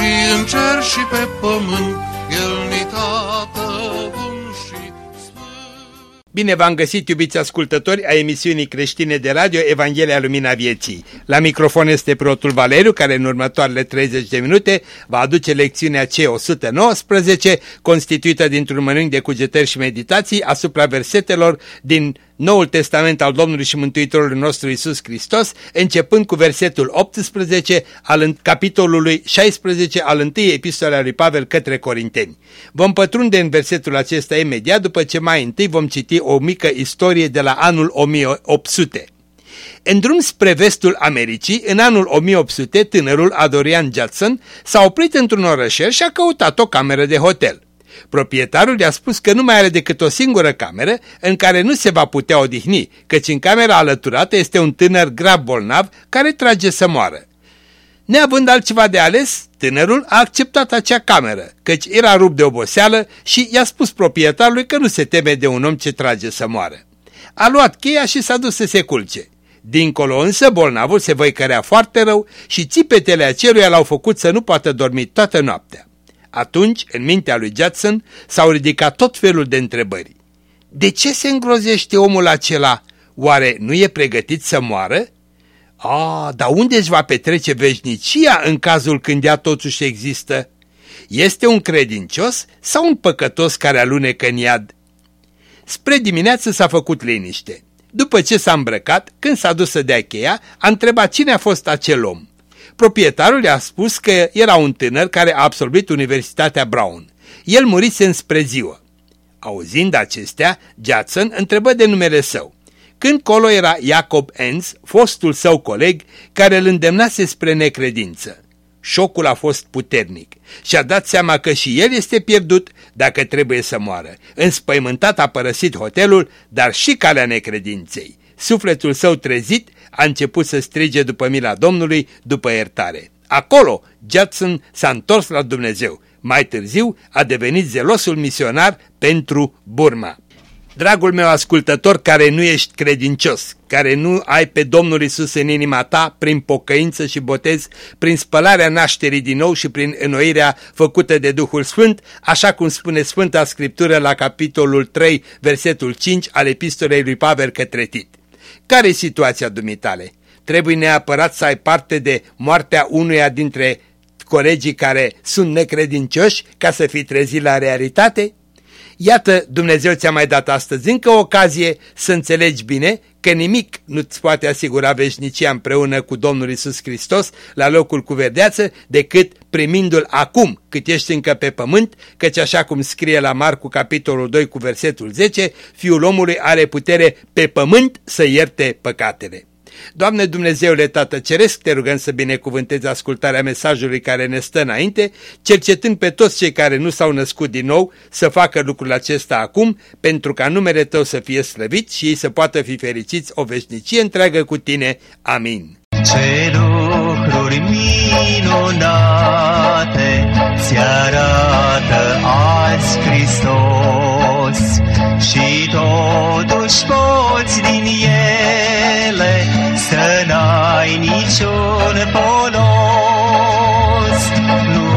și în cer și pe pământ, El ni tată Bine v-am găsit, iubiți ascultători, a emisiunii creștine de radio Evanghelia Lumina Vieții. La microfon este preotul Valeriu, care în următoarele 30 de minute va aduce lecțiunea C119, constituită dintr-un mănânc de cugetări și meditații asupra versetelor din Noul Testament al Domnului și Mântuitorului nostru Isus Hristos, începând cu versetul 18 al capitolului 16 al întâi epistole a lui Pavel către Corinteni. Vom pătrunde în versetul acesta imediat după ce mai întâi vom citi o mică istorie de la anul 1800. În drum spre vestul Americii, în anul 1800, tânărul Adorian Judson s-a oprit într-un orășel și a căutat o cameră de hotel. Proprietarul i-a spus că nu mai are decât o singură cameră în care nu se va putea odihni, căci în camera alăturată este un tânăr grav bolnav care trage să moară. Neavând altceva de ales, tânărul a acceptat acea cameră, căci era rupt de oboseală și i-a spus proprietarului că nu se teme de un om ce trage să moară. A luat cheia și s-a dus să se culce. Dincolo însă bolnavul se văicărea foarte rău și țipetele aceluia l-au făcut să nu poată dormi toată noaptea. Atunci, în mintea lui Judson, s-au ridicat tot felul de întrebări. De ce se îngrozește omul acela? Oare nu e pregătit să moară? A, dar unde își va petrece veșnicia în cazul când ea totuși există? Este un credincios sau un păcătos care alunecă în iad? Spre dimineață s-a făcut liniște. După ce s-a îmbrăcat, când s-a dus să dea cheia, a întrebat cine a fost acel om. Proprietarul i-a spus că era un tânăr care a absolvit Universitatea Brown. El murise înspre ziua. Auzind acestea, Judson întrebă de numele său. Când colo era Jacob Enz, fostul său coleg, care îl îndemnase spre necredință. Șocul a fost puternic și a dat seama că și el este pierdut dacă trebuie să moară. Înspăimântat a părăsit hotelul, dar și calea necredinței. Sufletul său trezit a început să strige după mila Domnului, după iertare. Acolo, Judson s-a întors la Dumnezeu. Mai târziu a devenit zelosul misionar pentru Burma. Dragul meu ascultător care nu ești credincios, care nu ai pe Domnul Isus în inima ta prin pocăință și botez, prin spălarea nașterii din nou și prin înnoirea făcută de Duhul Sfânt, așa cum spune Sfânta Scriptură la capitolul 3, versetul 5 al epistolei lui Pavel către Tit. Care e situația dumitale? Trebuie neapărat să ai parte de moartea unuia dintre colegii care sunt necredincioși ca să fii trezit la realitate? Iată, Dumnezeu ți-a mai dat astăzi încă o ocazie să înțelegi bine că nimic nu-ți poate asigura veșnicia împreună cu Domnul Isus Hristos la locul cu verdeață decât primindu-L acum cât ești încă pe pământ, căci așa cum scrie la Marcu capitolul 2 cu versetul 10, Fiul omului are putere pe pământ să ierte păcatele. Doamne Dumnezeule Tată Ceresc, te rugăm să binecuvântezi ascultarea mesajului care ne stă înainte, cercetând pe toți cei care nu s-au născut din nou să facă lucrul acesta acum, pentru ca numele Tău să fie slăvit și ei să poată fi fericiți o veșnicie întreagă cu Tine. Amin. Ce lucruri minunate ți arată azi Hristos și totuși poți din ele să n-ai niciun polos. Nu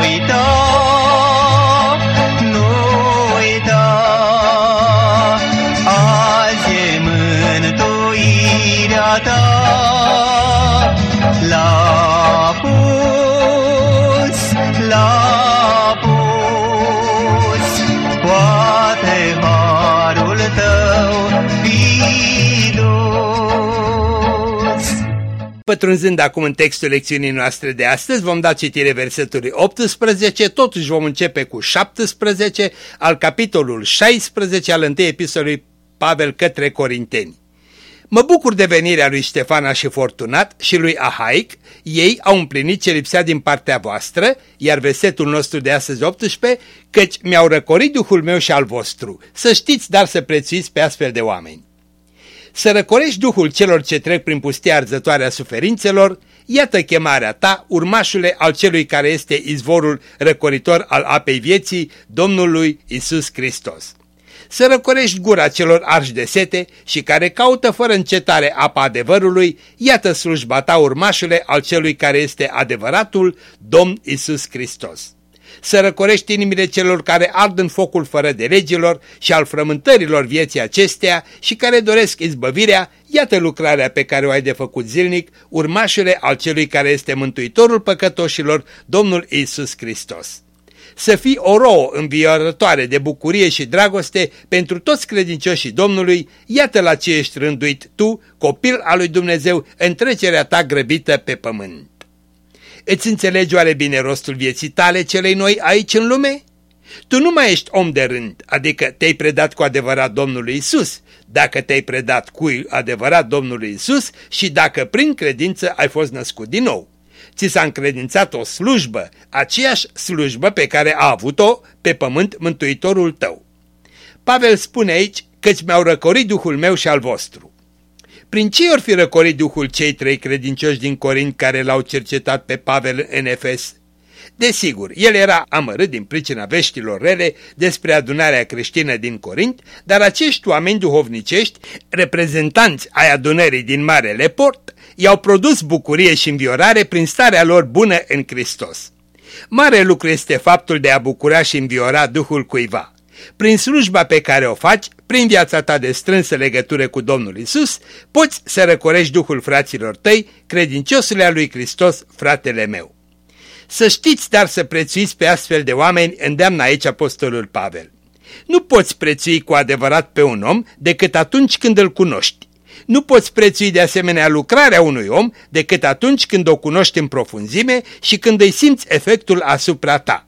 uita, nu uita, azi e mântuirea ta. Pătrunzând acum în textul lecțiunii noastre de astăzi, vom da citire versetului 18, totuși vom începe cu 17 al capitolul 16 al întâi epistolului Pavel către Corinteni. Mă bucur de venirea lui Ștefana și Fortunat și lui Ahaic, ei au împlinit ce lipsea din partea voastră, iar versetul nostru de astăzi 18, căci mi-au răcorit Duhul meu și al vostru. Să știți, dar să prețuiți pe astfel de oameni. Să răcorești Duhul celor ce trec prin pustia arzătoare a suferințelor, iată chemarea ta, urmașule al celui care este izvorul răcoritor al apei vieții, Domnului Isus Hristos să răcorești gura celor arși de sete și care caută fără încetare apa adevărului, iată slujba ta urmașule al celui care este adevăratul Domn Isus Hristos. Să răcorești inimile celor care ard în focul fără de legilor și al frământărilor vieții acestea și care doresc izbăvirea, iată lucrarea pe care o ai de făcut zilnic, urmașule al celui care este mântuitorul păcătoșilor, Domnul Isus Hristos să fii o rouă înviorătoare de bucurie și dragoste pentru toți credincioșii Domnului, iată la ce ești rânduit tu, copil al lui Dumnezeu, în trecerea ta grăbită pe pământ. Îți înțelegi oare bine rostul vieții tale celei noi aici în lume? Tu nu mai ești om de rând, adică te-ai predat cu adevărat Domnului Isus, dacă te-ai predat cu adevărat Domnului Isus și dacă prin credință ai fost născut din nou ți s-a încredințat o slujbă, aceeași slujbă pe care a avut-o pe pământ Mântuitorul tău. Pavel spune aici căci mi-au răcorit Duhul meu și al vostru. Prin ce ori fi răcorit Duhul cei trei credincioși din Corint care l-au cercetat pe Pavel în Efes? Desigur, el era amărât din pricina veștilor rele despre adunarea creștină din Corint, dar acești oameni duhovnicești, reprezentanți ai adunării din Marele Port, i-au produs bucurie și înviorare prin starea lor bună în Hristos. Mare lucru este faptul de a bucura și înviora Duhul cuiva. Prin slujba pe care o faci, prin viața ta de strânsă legătură cu Domnul Isus, poți să răcorești Duhul fraților tăi, credinciosule al lui Hristos, fratele meu. Să știți, dar să prețuiți pe astfel de oameni, îndeamnă aici apostolul Pavel. Nu poți prețui cu adevărat pe un om decât atunci când îl cunoști. Nu poți prețui de asemenea lucrarea unui om decât atunci când o cunoști în profunzime și când îi simți efectul asupra ta.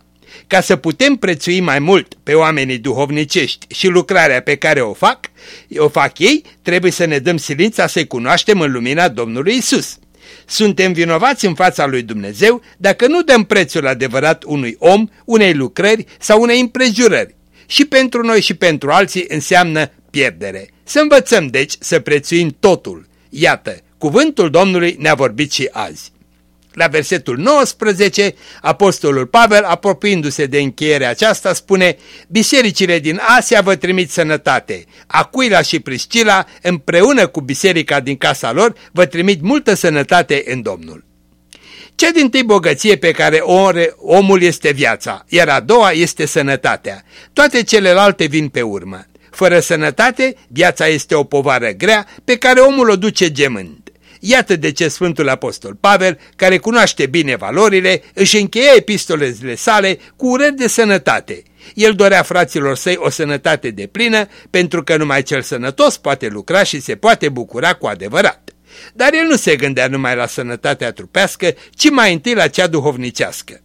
Ca să putem prețui mai mult pe oamenii duhovnicești și lucrarea pe care o fac, o fac ei, trebuie să ne dăm silința să-i cunoaștem în lumina Domnului Isus. Suntem vinovați în fața lui Dumnezeu dacă nu dăm prețul adevărat unui om, unei lucrări sau unei împrejurări. Și pentru noi și pentru alții înseamnă pierdere. Să învățăm, deci, să prețuim totul. Iată, cuvântul Domnului ne-a vorbit și azi. La versetul 19, apostolul Pavel, apropiindu-se de încheierea aceasta, spune Bisericile din Asia vă trimit sănătate. Acuila și Priscila, împreună cu biserica din casa lor, vă trimit multă sănătate în Domnul. Cea din tâi bogăție pe care o are omul este viața, iar a doua este sănătatea. Toate celelalte vin pe urmă. Fără sănătate, viața este o povară grea pe care omul o duce gemând. Iată de ce Sfântul Apostol Pavel, care cunoaște bine valorile, își încheia epistolele sale cu urări de sănătate. El dorea fraților săi o sănătate de plină, pentru că numai cel sănătos poate lucra și se poate bucura cu adevărat. Dar el nu se gândea numai la sănătatea trupească, ci mai întâi la cea duhovnicească.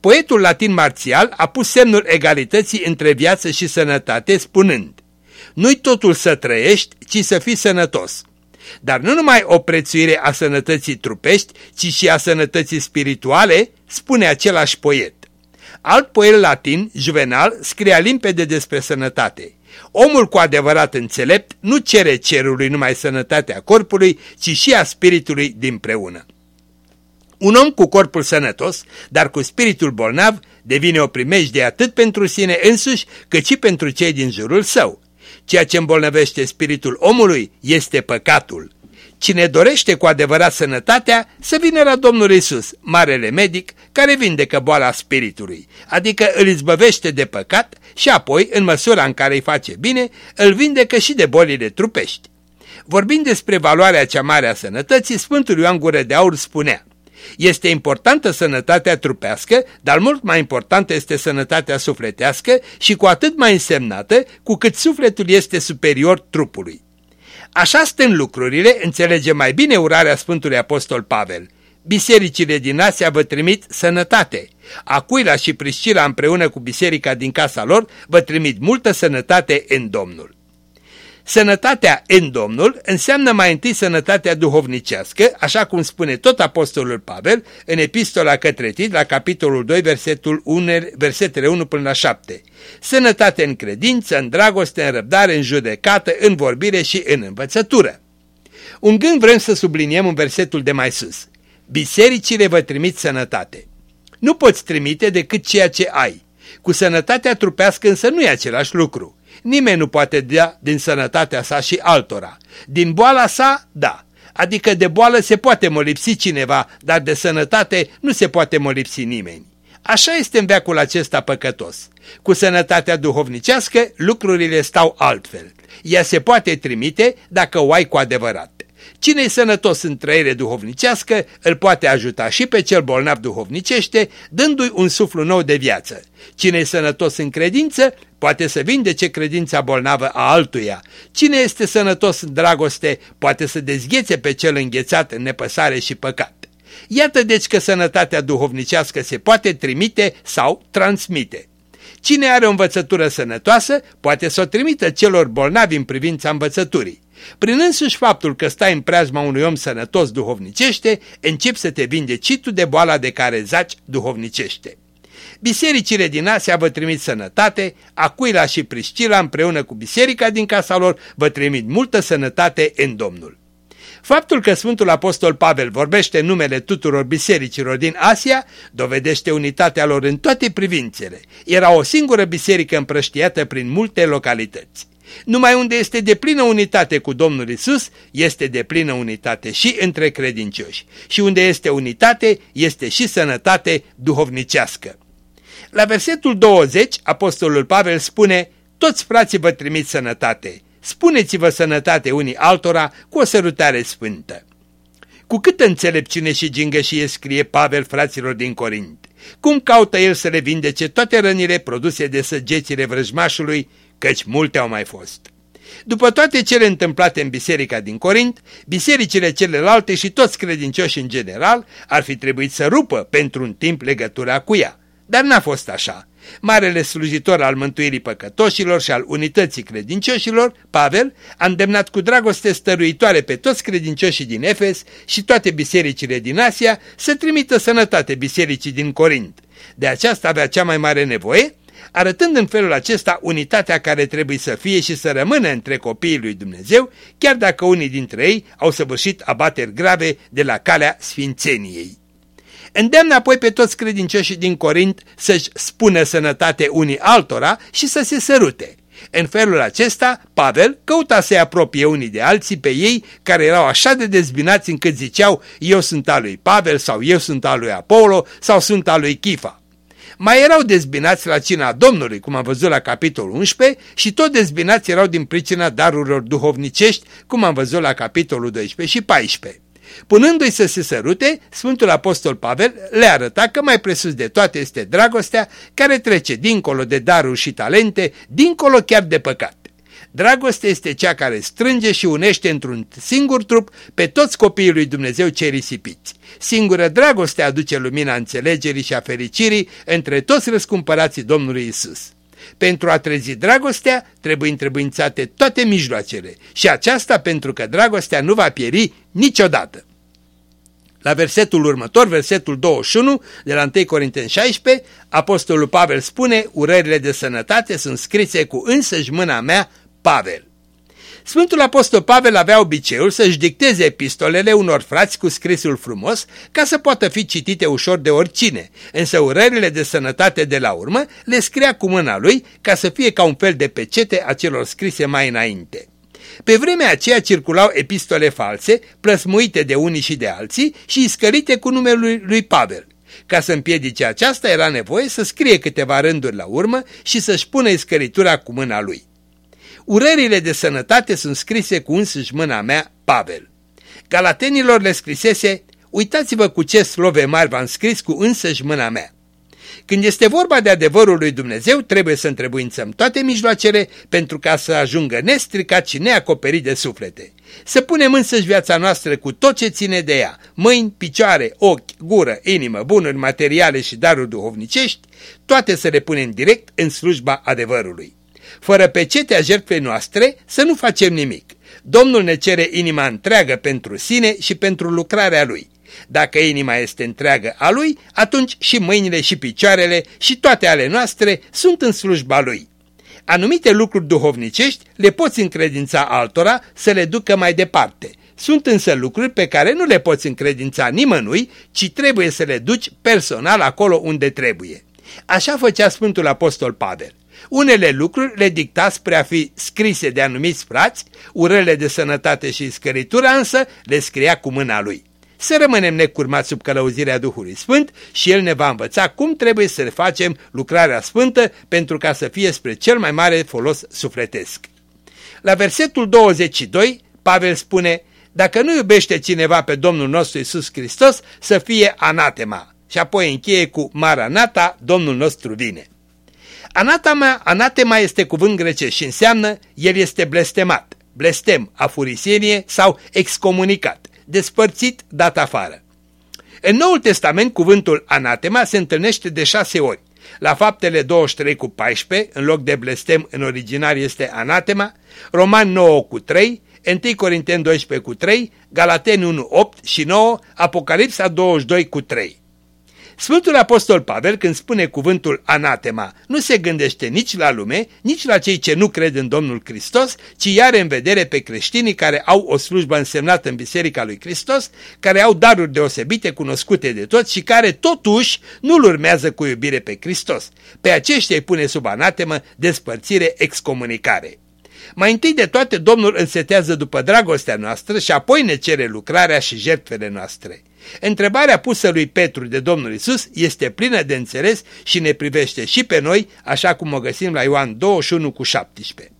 Poetul latin marțial a pus semnul egalității între viață și sănătate, spunând Nu-i totul să trăiești, ci să fii sănătos. Dar nu numai o prețuire a sănătății trupești, ci și a sănătății spirituale, spune același poet. Alt poet latin, Juvenal, scria limpede despre sănătate. Omul cu adevărat înțelept nu cere cerului numai sănătatea corpului, ci și a spiritului dinpreună. Un om cu corpul sănătos, dar cu spiritul bolnav, devine o primejdie atât pentru sine însuși, cât și pentru cei din jurul său. Ceea ce îmbolnăvește spiritul omului este păcatul. Cine dorește cu adevărat sănătatea, să vină la Domnul Isus, marele medic, care vindecă boala spiritului, adică îl izbăvește de păcat și apoi, în măsura în care îi face bine, îl vindecă și de bolile trupești. Vorbind despre valoarea cea mare a sănătății, Sfântul Ioan Gură de Aur spunea este importantă sănătatea trupească, dar mult mai importantă este sănătatea sufletească și cu atât mai însemnată cu cât sufletul este superior trupului. Așa stând lucrurile, înțelege mai bine urarea Sfântului Apostol Pavel. Bisericile din Asia vă trimit sănătate. Acuila și Priscila împreună cu biserica din casa lor vă trimit multă sănătate în Domnul. Sănătatea în Domnul înseamnă mai întâi sănătatea duhovnicească, așa cum spune tot Apostolul Pavel în epistola către Tit, la capitolul 2, versetul 1, versetele 1 până la 7. Sănătate în credință, în dragoste, în răbdare, în judecată, în vorbire și în învățătură. Un gând vrem să subliniem în versetul de mai sus. Bisericile vă trimit sănătate. Nu poți trimite decât ceea ce ai. Cu sănătatea trupească însă nu e același lucru. Nimeni nu poate da din sănătatea sa și altora. Din boala sa, da. Adică de boală se poate molipsi cineva, dar de sănătate nu se poate molipsi nimeni. Așa este în veacul acesta păcătos. Cu sănătatea duhovnicească lucrurile stau altfel. Ea se poate trimite dacă o ai cu adevărat. Cine e sănătos în trăire duhovnicească îl poate ajuta și pe cel bolnav duhovnicește, dându-i un suflu nou de viață. Cine e sănătos în credință poate să vindece credința bolnavă a altuia. Cine este sănătos în dragoste poate să dezghețe pe cel înghețat în nepăsare și păcat. Iată deci că sănătatea duhovnicească se poate trimite sau transmite. Cine are o învățătură sănătoasă poate să o trimită celor bolnavi în privința învățăturii. Prin însuși faptul că stai în preajma unui om sănătos duhovnicește, începi să te vindeci și tu de boala de care zaci duhovnicește. Bisericile din Asia vă trimit sănătate, Acuila și Priscila împreună cu biserica din casa lor vă trimit multă sănătate în Domnul. Faptul că Sfântul Apostol Pavel vorbește în numele tuturor bisericilor din Asia dovedește unitatea lor în toate privințele. Era o singură biserică împrăștiată prin multe localități. Numai unde este de plină unitate cu Domnul Isus, este de plină unitate și între credincioși. Și unde este unitate, este și sănătate duhovnicească. La versetul 20, Apostolul Pavel spune, Toți frații vă trimit sănătate, spuneți-vă sănătate unii altora cu o sărutare sfântă. Cu câtă înțelepciune și gingășie scrie Pavel fraților din Corint. Cum caută el să le vindece toate rănile produse de săgețile vrăjmașului căci multe au mai fost. După toate cele întâmplate în biserica din Corint, bisericile celelalte și toți credincioși în general ar fi trebuit să rupă pentru un timp legătura cu ea. Dar n-a fost așa. Marele slujitor al mântuirii păcătoșilor și al unității credincioșilor, Pavel, a îndemnat cu dragoste stăruitoare pe toți credincioșii din Efes și toate bisericile din Asia să trimită sănătate bisericii din Corint. De aceasta avea cea mai mare nevoie arătând în felul acesta unitatea care trebuie să fie și să rămână între copiii lui Dumnezeu, chiar dacă unii dintre ei au săvârșit abateri grave de la calea sfințeniei. Îndeamnă apoi pe toți credincioșii din Corint să-și spună sănătate unii altora și să se sărute. În felul acesta, Pavel căuta să-i apropie unii de alții pe ei care erau așa de dezbinați încât ziceau eu sunt al lui Pavel sau eu sunt al lui Apollo sau sunt al lui Chifa. Mai erau dezbinați la cina Domnului, cum am văzut la capitolul 11, și tot dezbinați erau din pricina darurilor duhovnicești, cum am văzut la capitolul 12 și 14. Punându-i să se sărute, Sfântul Apostol Pavel le arăta că mai presus de toate este dragostea care trece dincolo de daruri și talente, dincolo chiar de păcat. Dragostea este cea care strânge și unește într-un singur trup pe toți copiii lui Dumnezeu cei risipiți. Singură dragoste aduce lumina înțelegerii și a fericirii între toți răscumpărații Domnului Isus. Pentru a trezi dragostea trebuie întrebuințate toate mijloacele și aceasta pentru că dragostea nu va pieri niciodată. La versetul următor, versetul 21 de la 1 Corinteni 16, Apostolul Pavel spune, urările de sănătate sunt scrise cu însăși mâna mea Pavel. Sfântul Apostol Pavel avea obiceiul să-și dicteze epistolele unor frați cu scrisul frumos ca să poată fi citite ușor de oricine, însă urările de sănătate de la urmă le scria cu mâna lui ca să fie ca un fel de pecete a celor scrise mai înainte. Pe vremea aceea circulau epistole false, plăsmuite de unii și de alții și iscărite cu numele lui, lui Pavel. Ca să împiedice aceasta era nevoie să scrie câteva rânduri la urmă și să-și pună iscăritura cu mâna lui. Urările de sănătate sunt scrise cu însuși mâna mea, Pavel. Galatenilor le scrisese, uitați-vă cu ce slove mari v-am scris cu însăși mâna mea. Când este vorba de adevărul lui Dumnezeu, trebuie să întrebuințăm toate mijloacele pentru ca să ajungă nestricat și neacoperit de suflete. Să punem însăși viața noastră cu tot ce ține de ea, mâini, picioare, ochi, gură, inimă, bunuri materiale și daruri duhovnicești, toate să le punem direct în slujba adevărului. Fără pecetea jertfei noastre să nu facem nimic. Domnul ne cere inima întreagă pentru sine și pentru lucrarea Lui. Dacă inima este întreagă a Lui, atunci și mâinile și picioarele și toate ale noastre sunt în slujba Lui. Anumite lucruri duhovnicești le poți încredința altora să le ducă mai departe. Sunt însă lucruri pe care nu le poți încredința nimănui, ci trebuie să le duci personal acolo unde trebuie. Așa făcea Sfântul Apostol Pavel. Unele lucruri le dicta spre a fi scrise de anumiți frați, urările de sănătate și scăritura însă le scria cu mâna lui. Să rămânem necurmați sub călăuzirea Duhului Sfânt și El ne va învăța cum trebuie să facem lucrarea sfântă pentru ca să fie spre cel mai mare folos sufletesc. La versetul 22, Pavel spune, dacă nu iubește cineva pe Domnul nostru Isus Hristos, să fie anatema. Și apoi încheie cu Maranata, Domnul nostru vine. Anatema, anatema este cuvânt grecesc și înseamnă el este blestemat, blestem, afurisenie sau excomunicat, despărțit, dat afară. În Noul Testament cuvântul anatema se întâlnește de șase ori. La faptele 23 cu 14, în loc de blestem în original este anatema, Roman 9 cu 3, 1 Corinteni 12 cu 3, Galateni 1, 8 și 9, Apocalipsa 22 cu 3. Sfântul Apostol Pavel, când spune cuvântul anatema, nu se gândește nici la lume, nici la cei ce nu cred în Domnul Hristos, ci iar în vedere pe creștinii care au o slujbă însemnată în Biserica lui Hristos, care au daruri deosebite, cunoscute de toți și care totuși nu-L urmează cu iubire pe Hristos. Pe aceștia îi pune sub anatemă despărțire, excomunicare. Mai întâi de toate Domnul însetează după dragostea noastră și apoi ne cere lucrarea și jertfele noastre. Întrebarea pusă lui Petru de Domnul Isus este plină de înțeles și ne privește și pe noi, așa cum o găsim la Ioan 21 cu 17.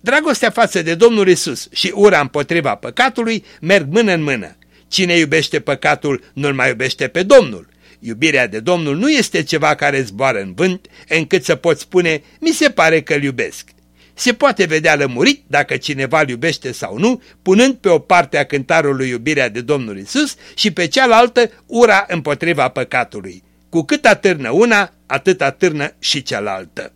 Dragostea față de Domnul Isus și ura împotriva păcatului merg mână în mână. Cine iubește păcatul nu-l mai iubește pe Domnul. Iubirea de Domnul nu este ceva care zboară în vânt, încât să poți spune, mi se pare că-l iubesc. Se poate vedea lămurit dacă cineva îl iubește sau nu, punând pe o parte a cântarului iubirea de Domnul Isus și pe cealaltă ura împotriva păcatului. Cu cât atârnă una, atât atârnă și cealaltă.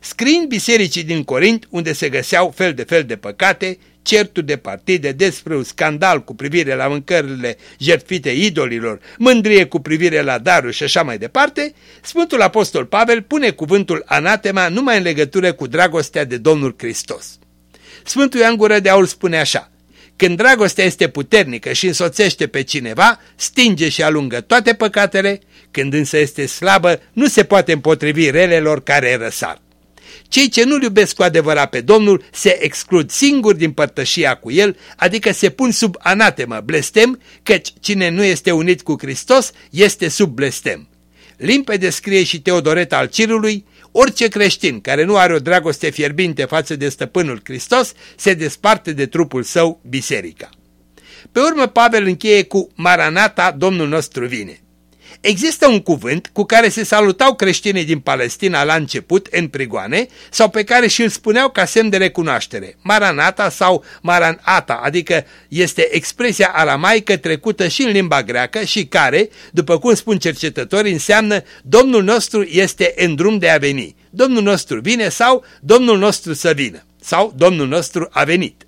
Scriind bisericii din Corint, unde se găseau fel de fel de păcate, certuri de partide, despre un scandal cu privire la mâncările jertfite idolilor, mândrie cu privire la daruri și așa mai departe, Sfântul Apostol Pavel pune cuvântul anatema numai în legătură cu dragostea de Domnul Hristos. Sfântul Ioan Gură de Aul spune așa, când dragostea este puternică și însoțește pe cineva, stinge și alungă toate păcatele, când însă este slabă, nu se poate împotrivi relelor care răsar. Cei ce nu iubesc cu adevărat pe Domnul se exclud singuri din părtășia cu El, adică se pun sub anatemă, blestem, căci cine nu este unit cu Hristos este sub blestem. Limpede scrie și Teodoret al Cirului, orice creștin care nu are o dragoste fierbinte față de stăpânul Hristos se desparte de trupul său, biserica. Pe urmă Pavel încheie cu Maranata, Domnul nostru vine. Există un cuvânt cu care se salutau creștinii din Palestina la început, în prigoane, sau pe care și îl spuneau ca semn de recunoaștere, Maranata sau Maranata, adică este expresia aramaică trecută și în limba greacă și care, după cum spun cercetătorii, înseamnă Domnul nostru este în drum de a veni, Domnul nostru vine sau Domnul nostru să vină, sau Domnul nostru a venit.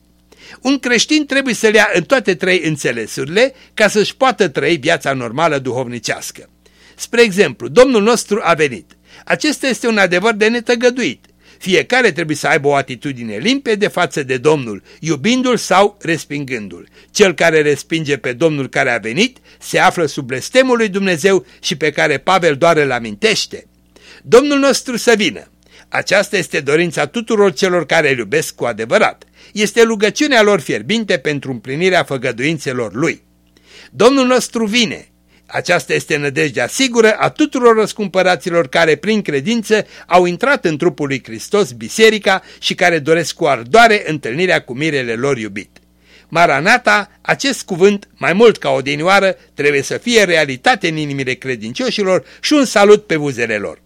Un creștin trebuie să le ia în toate trei înțelesurile ca să-și poată trăi viața normală duhovnicească. Spre exemplu, Domnul nostru a venit. Acesta este un adevăr de netăgăduit. Fiecare trebuie să aibă o atitudine limpede față de Domnul, iubindu-l sau respingându-l. Cel care respinge pe Domnul care a venit se află sub blestemul lui Dumnezeu și pe care Pavel doar îl amintește. Domnul nostru să vină. Aceasta este dorința tuturor celor care îl iubesc cu adevărat este rugăciunea lor fierbinte pentru împlinirea făgăduințelor lui. Domnul nostru vine. Aceasta este nădejdea sigură a tuturor răscumpăraților care prin credință au intrat în trupul lui Hristos, biserica, și care doresc cu ardoare întâlnirea cu mirele lor iubit. Maranata, acest cuvânt, mai mult ca o dinioară, trebuie să fie realitate în inimile credincioșilor și un salut pe buzele lor.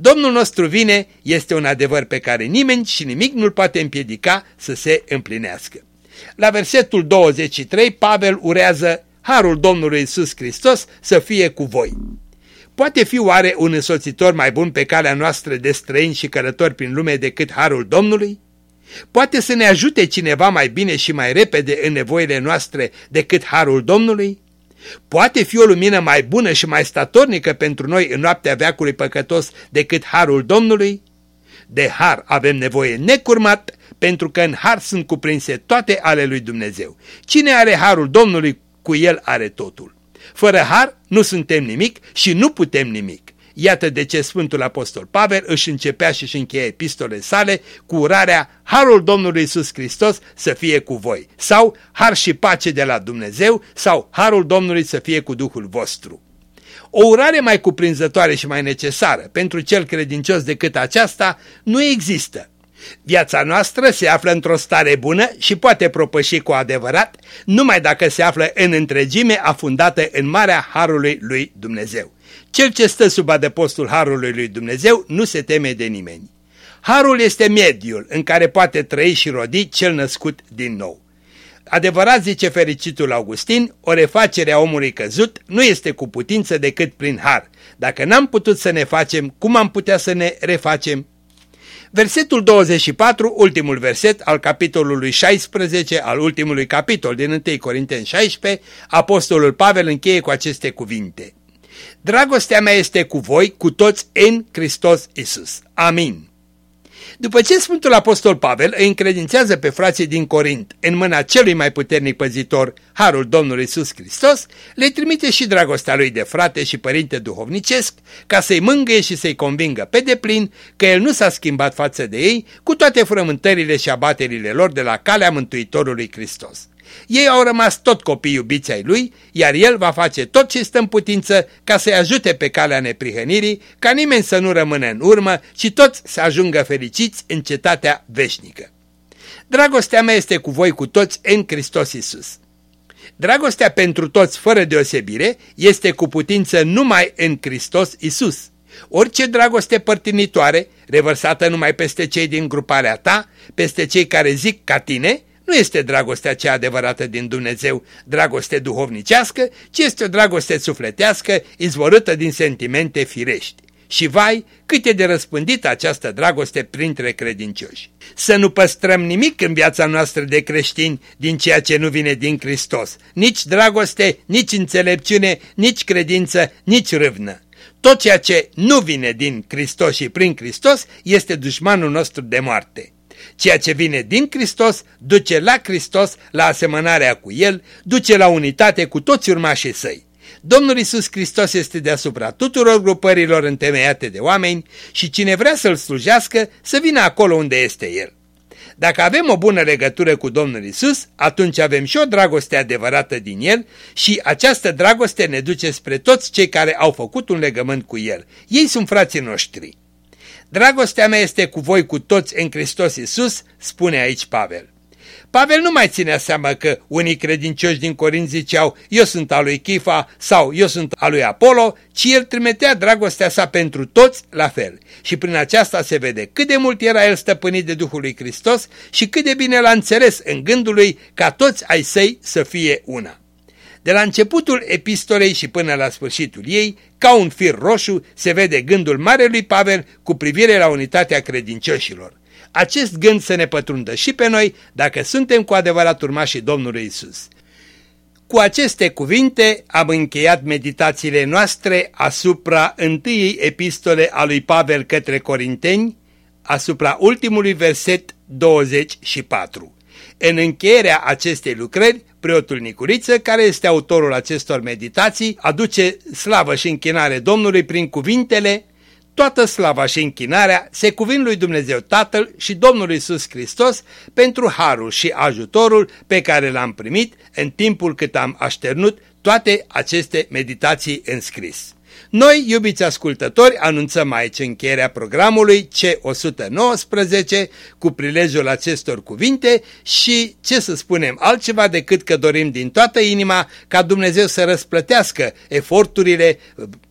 Domnul nostru vine este un adevăr pe care nimeni și nimic nu-l poate împiedica să se împlinească. La versetul 23, Pavel urează Harul Domnului Isus Hristos să fie cu voi. Poate fi oare un însoțitor mai bun pe calea noastră de străini și călători prin lume decât Harul Domnului? Poate să ne ajute cineva mai bine și mai repede în nevoile noastre decât Harul Domnului? Poate fi o lumină mai bună și mai statornică pentru noi în noaptea veacului păcătos decât Harul Domnului? De har avem nevoie necurmat, pentru că în har sunt cuprinse toate ale lui Dumnezeu. Cine are harul Domnului, cu el are totul. Fără har nu suntem nimic și nu putem nimic. Iată de ce Sfântul Apostol Pavel își începea și își încheie epistole sale cu urarea Harul Domnului Isus Hristos să fie cu voi sau Har și pace de la Dumnezeu sau Harul Domnului să fie cu Duhul vostru. O urare mai cuprinzătoare și mai necesară pentru cel credincios decât aceasta nu există. Viața noastră se află într-o stare bună și poate propăși cu adevărat numai dacă se află în întregime afundată în marea Harului lui Dumnezeu. Cel ce stă sub adăpostul Harului lui Dumnezeu nu se teme de nimeni. Harul este mediul în care poate trăi și rodi cel născut din nou. Adevărat, zice fericitul Augustin, o refacere a omului căzut nu este cu putință decât prin har. Dacă n-am putut să ne facem, cum am putea să ne refacem? Versetul 24, ultimul verset al capitolului 16 al ultimului capitol din 1 Corinteni 16, apostolul Pavel încheie cu aceste cuvinte. Dragostea mea este cu voi, cu toți în Hristos Isus. Amin. După ce Sfântul Apostol Pavel îi încredințează pe frații din Corint în mâna celui mai puternic păzitor, Harul Domnului Isus Hristos, le trimite și dragostea lui de frate și părinte duhovnicesc ca să-i mângâie și să-i convingă pe deplin că el nu s-a schimbat față de ei cu toate frământările și abaterile lor de la calea Mântuitorului Hristos. Ei au rămas tot copii iubiți ai lui, iar el va face tot ce stă în putință ca să-i ajute pe calea neprihănirii, ca nimeni să nu rămână în urmă, ci toți să ajungă fericiți în cetatea veșnică. Dragostea mea este cu voi cu toți în Hristos Isus. Dragostea pentru toți, fără deosebire, este cu putință numai în Hristos Isus. Orice dragoste părtinitoare, revărsată numai peste cei din gruparea ta, peste cei care zic ca tine, nu este dragostea cea adevărată din Dumnezeu, dragoste duhovnicească, ci este o dragoste sufletească, izvorâtă din sentimente firești. Și vai, cât e de răspândită această dragoste printre credincioși. Să nu păstrăm nimic în viața noastră de creștini din ceea ce nu vine din Hristos. Nici dragoste, nici înțelepciune, nici credință, nici râvnă. Tot ceea ce nu vine din Hristos și prin Hristos este dușmanul nostru de moarte. Ceea ce vine din Hristos duce la Hristos, la asemănarea cu El, duce la unitate cu toți urmașii săi. Domnul Isus Hristos este deasupra tuturor grupărilor întemeiate de oameni și cine vrea să-L slujească să vină acolo unde este El. Dacă avem o bună legătură cu Domnul Isus, atunci avem și o dragoste adevărată din El și această dragoste ne duce spre toți cei care au făcut un legământ cu El. Ei sunt frații noștri. Dragostea mea este cu voi cu toți în Hristos Iisus, spune aici Pavel. Pavel nu mai ținea seama că unii credincioși din Corint ziceau eu sunt al lui Chifa sau eu sunt al lui Apollo, ci el trimitea dragostea sa pentru toți la fel. Și prin aceasta se vede cât de mult era el stăpânit de Duhul lui Hristos și cât de bine l-a înțeles în gândul lui ca toți ai săi să fie una. De la începutul epistolei și până la sfârșitul ei, ca un fir roșu, se vede gândul Marelui Pavel cu privire la unitatea credincioșilor. Acest gând să ne pătrundă și pe noi dacă suntem cu adevărat urmașii Domnului Isus. Cu aceste cuvinte am încheiat meditațiile noastre asupra întâiei epistole a lui Pavel către Corinteni, asupra ultimului verset 24. În încheierea acestei lucrări, preotul Nicuriță, care este autorul acestor meditații, aduce slavă și închinare Domnului prin cuvintele Toată slava și închinarea se cuvin lui Dumnezeu Tatăl și Domnul Isus Hristos pentru harul și ajutorul pe care l-am primit în timpul cât am așternut toate aceste meditații înscris. Noi, iubiți ascultători, anunțăm aici încheierea programului C119 cu prilejul acestor cuvinte și ce să spunem altceva decât că dorim din toată inima ca Dumnezeu să răsplătească eforturile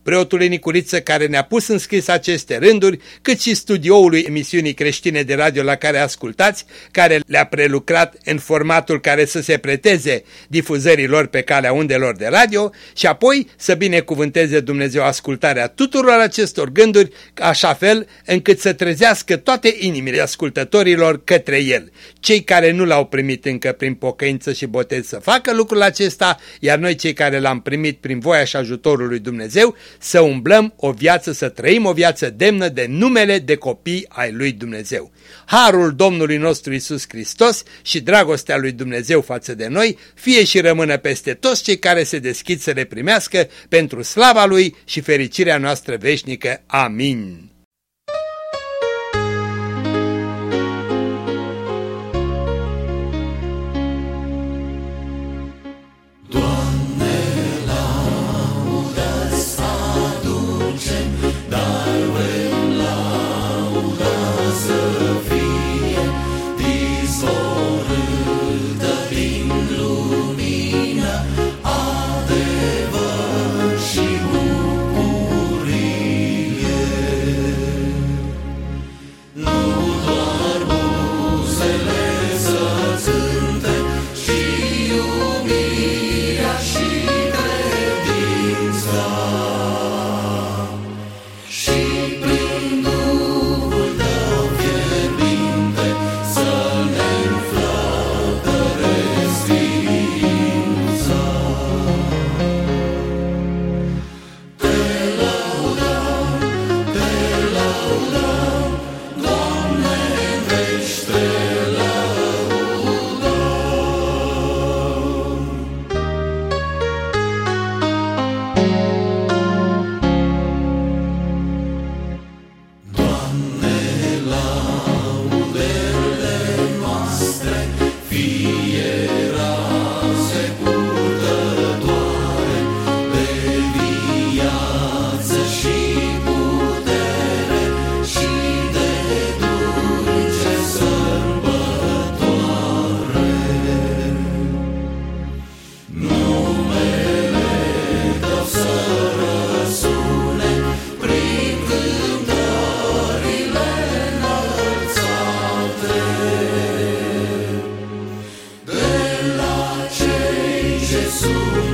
preotului Nicuriță care ne-a pus în scris aceste rânduri, cât și studioului emisiunii creștine de radio la care ascultați, care le-a prelucrat în formatul care să se preteze difuzării lor pe calea undelor de radio și apoi să binecuvânteze Dumnezeu Dumnezeu ascultarea tuturor acestor gânduri, așa fel încât să trezească toate inimile ascultătorilor către El. Cei care nu l-au primit încă prin pocăință și botez să facă lucrul acesta, iar noi cei care l-am primit prin voia și ajutorul lui Dumnezeu să umblăm o viață, să trăim o viață demnă de numele de copii ai lui Dumnezeu. Harul Domnului nostru Isus Hristos și dragostea lui Dumnezeu față de noi fie și rămână peste toți cei care se deschid să le primească pentru slava Lui și fericirea noastră veșnică. Amin. Jesus.